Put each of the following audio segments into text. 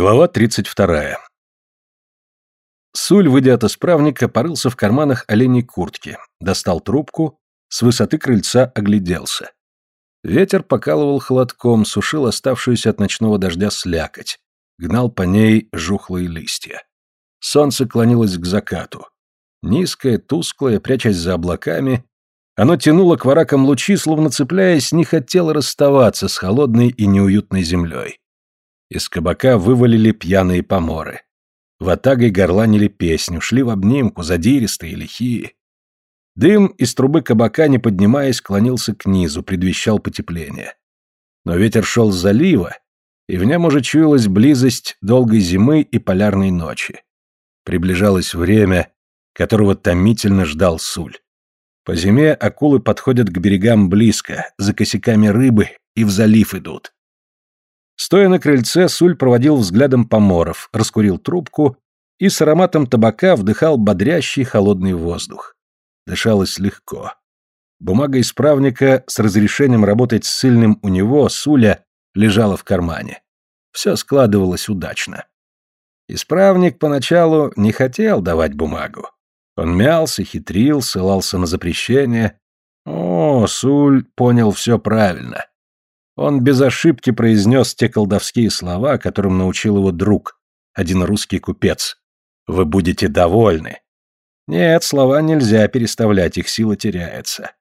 Глава 32. Суль, выйдя от исправника, порылся в карманах оленей куртки, достал трубку, с высоты крыльца огляделся. Ветер покалывал холодком, сушил оставшуюся от ночного дождя слякоть, гнал по ней жухлые листья. Солнце клонилось к закату. Низкое, тусклое, прячась за облаками, оно тянуло к воракам лучи, словно цепляясь, не хотело расставаться с холодной и неуютной землей. Из кабака вывалили пьяные поморы. Ватагой горланили песню, шли в обнимку, задиристые, лихие. Дым из трубы кабака, не поднимаясь, клонился к низу, предвещал потепление. Но ветер шел с залива, и в нем уже чуялась близость долгой зимы и полярной ночи. Приближалось время, которого томительно ждал Суль. По зиме акулы подходят к берегам близко, за косяками рыбы и в залив идут. Стоя на крыльце, Суль проводил взглядом поморов, раскурил трубку и с ароматом табака вдыхал бодрящий холодный воздух. Дышалось легко. Бумага исправника с разрешением работать с сильным у него, Суля, лежала в кармане. Все складывалось удачно. Исправник поначалу не хотел давать бумагу. Он мялся, хитрил, ссылался на запрещение. О, Суль понял все правильно. Он без ошибки произнес те колдовские слова, которым научил его друг, один русский купец. «Вы будете довольны». Нет, слова нельзя переставлять, их сила теряется.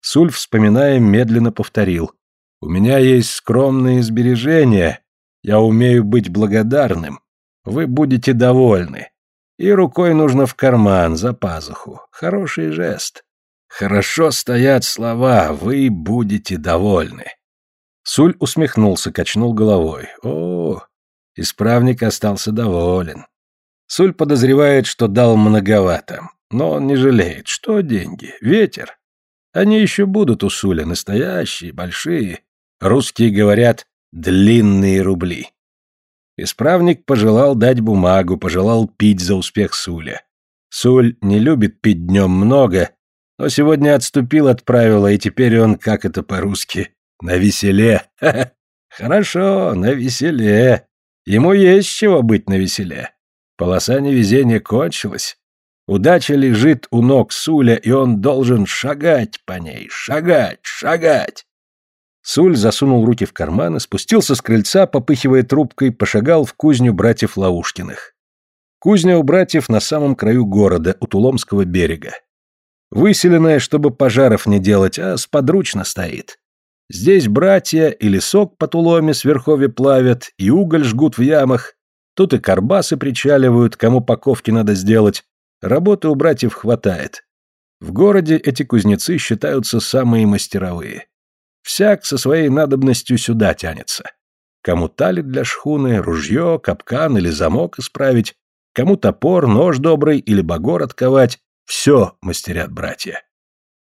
Суль, вспоминая, медленно повторил. «У меня есть скромные сбережения. Я умею быть благодарным. Вы будете довольны. И рукой нужно в карман, за пазуху. Хороший жест. Хорошо стоят слова. Вы будете довольны». Суль усмехнулся, качнул головой. О, исправник остался доволен. Суль подозревает, что дал многовато, но он не жалеет. Что деньги? Ветер. Они еще будут у Суля, настоящие, большие. Русские говорят «длинные рубли». Исправник пожелал дать бумагу, пожелал пить за успех Суля. Суль не любит пить днем много, но сегодня отступил от правила, и теперь он, как это по-русски, на веселе. Хорошо, на веселе. Ему есть чего быть на веселе. Полоса невезения кончилась. Удача лежит у ног Суля, и он должен шагать по ней, шагать, шагать. Суль засунул руки в карманы, спустился с крыльца, попыхивая трубкой, пошагал в кузню братьев Лаушкиных. Кузня у братьев на самом краю города, у Туломского берега. Выселенная, чтобы пожаров не делать, а сподручно стоит. Здесь братья и лесок по туломе с верховья плавят, и уголь жгут в ямах. Тут и карбасы причаливают, кому паковки надо сделать. Работы у братьев хватает. В городе эти кузнецы считаются самые мастеровые. Всяк со своей надобностью сюда тянется. Кому талит для шхуны, ружье, капкан или замок исправить, кому топор, нож добрый или багор отковать. Все мастерят братья.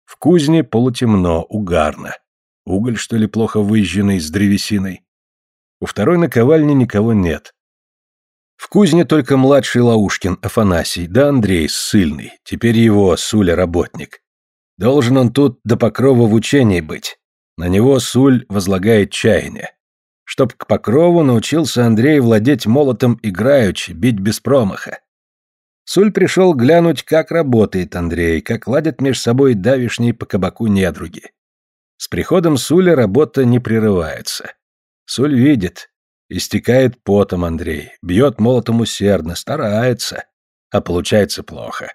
В кузне полутемно, угарно. Уголь, что ли, плохо выжженный, с древесиной? У второй наковальни никого нет. В кузне только младший Лаушкин, Афанасий, да Андрей ссыльный, теперь его, Суля, работник. Должен он тут до покрова в учении быть. На него Суль возлагает чаяние. Чтоб к покрову научился Андрей владеть молотом играючи, бить без промаха. Суль пришел глянуть, как работает Андрей, как ладят меж собой давишние по кабаку недруги. С приходом Суля работа не прерывается. Суль видит. Истекает потом Андрей, бьет молотом усердно, старается. А получается плохо.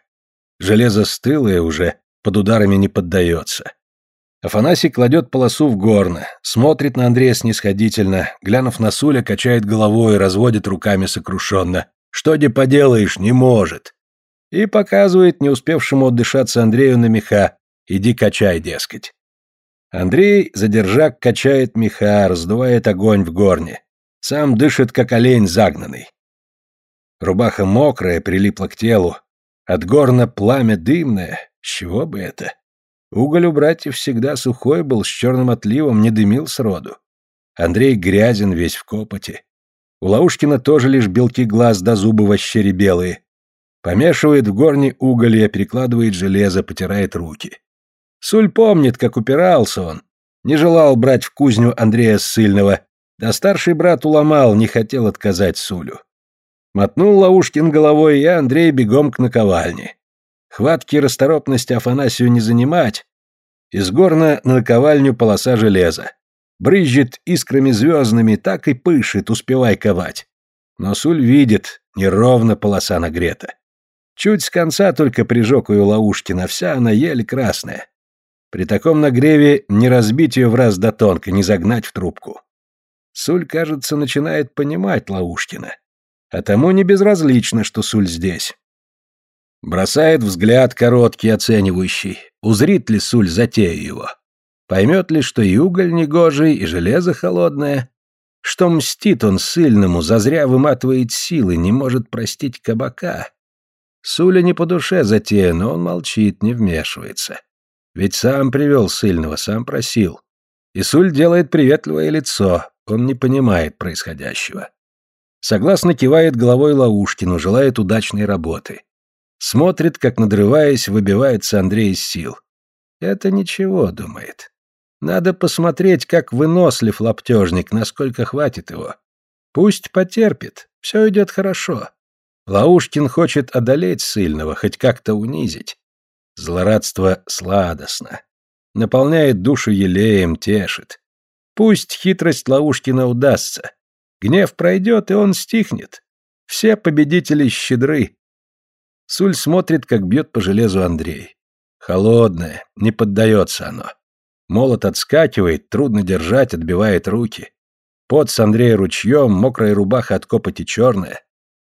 Железо стылое уже, под ударами не поддается. Афанасий кладет полосу в горно, смотрит на Андрея снисходительно, глянув на Суля, качает головой, разводит руками сокрушенно. «Что де поделаешь, не может!» И показывает не успевшему отдышаться Андрею на меха. «Иди качай, дескать». Андрей, задержак, качает меха, раздувает огонь в горне. Сам дышит, как олень загнанный. Рубаха мокрая, прилипла к телу. От горна пламя дымное. С чего бы это? Уголь у братьев всегда сухой был, с черным отливом, не дымил сроду. Андрей грязен весь в копоти. У Лаушкина тоже лишь белки глаз до зубы вощери белые. Помешивает в горне уголья, перекладывает железо, потирает руки. Суль помнит, как упирался он. Не желал брать в кузню Андрея Ссыльного. Да старший брат уломал, не хотел отказать Сулю. Мотнул Лаушкин головой, и Андрей бегом к наковальне. Хватки и расторопности Афанасию не занимать. Из горна на наковальню полоса железа. Брызжет искрами звездными, так и пышет, успевай ковать. Но Суль видит, неровно полоса нагрета. Чуть с конца только прижег ее Лаушкина, вся она еле красная. При таком нагреве не разбить ее в раз до тонко, не загнать в трубку. Суль, кажется, начинает понимать Лаушкина. А тому не безразлично, что Суль здесь. Бросает взгляд короткий, оценивающий. Узрит ли Суль затею его? Поймет ли, что и уголь негожий, и железо холодное? Что мстит он сильному, зазря выматывает силы, не может простить кабака? Суля не по душе затея, но он молчит, не вмешивается. Ведь сам привел сильного, сам просил. И Суль делает приветливое лицо, он не понимает происходящего. Согласно кивает головой Лаушкину, желает удачной работы. Смотрит, как, надрываясь, выбивается Андрей из сил. Это ничего, думает. Надо посмотреть, как вынослив лаптежник, насколько хватит его. Пусть потерпит, все идет хорошо. Лаушкин хочет одолеть сильного, хоть как-то унизить. Злорадство сладостно. Наполняет душу елеем, тешит. Пусть хитрость Лаушкина удастся. Гнев пройдет, и он стихнет. Все победители щедры. Суль смотрит, как бьет по железу Андрей. Холодное, не поддается оно. Молот отскакивает, трудно держать, отбивает руки. Пот с Андрея ручьем, мокрая рубаха от копоти черная.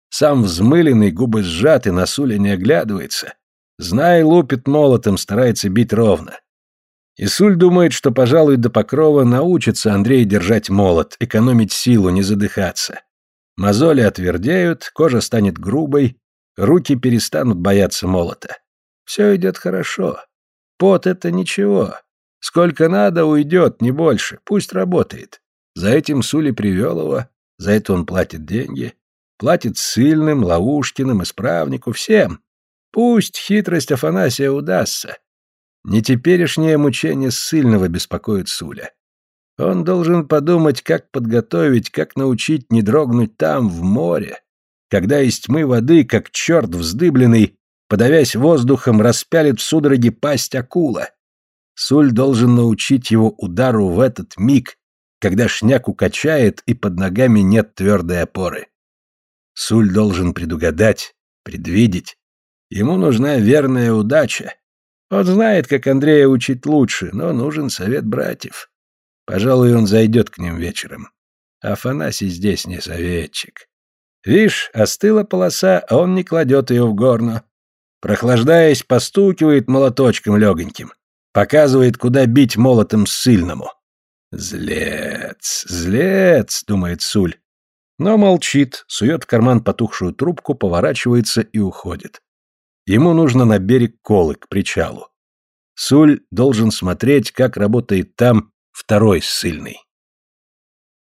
Сам взмыленный, губы сжаты, на Суля не оглядывается. Знай, лупит молотом, старается бить ровно. Исуль думает, что, пожалуй, до покрова научится Андрей держать молот, экономить силу, не задыхаться. Мозоли отвердеют, кожа станет грубой, Руки перестанут бояться молота. Все идет хорошо. Пот — это ничего. Сколько надо, уйдет, не больше. Пусть работает. За этим Сули привел его, за это он платит деньги. Платит сильным, Лаушкиным, исправнику, всем. Пусть хитрость Афанасия удастся. Не теперешнее мучение сильного беспокоит Суля. Он должен подумать, как подготовить, как научить не дрогнуть там, в море, когда из тьмы воды, как черт вздыбленный, подавясь воздухом, распялит в судороге пасть акула. Суль должен научить его удару в этот миг, когда шняк укачает и под ногами нет твердой опоры. Суль должен предугадать, предвидеть. Ему нужна верная удача. Он знает, как Андрея учить лучше, но нужен совет братьев. Пожалуй, он зайдет к ним вечером. Афанасий здесь не советчик. Вишь, остыла полоса, а он не кладет ее в горну. Прохлаждаясь, постукивает молоточком легоньким. Показывает, куда бить молотом сильному. «Злец, злец», — думает Суль. Но молчит, сует в карман потухшую трубку, поворачивается и уходит. Ему нужно на берег Колы, к причалу. Суль должен смотреть, как работает там второй ссыльный.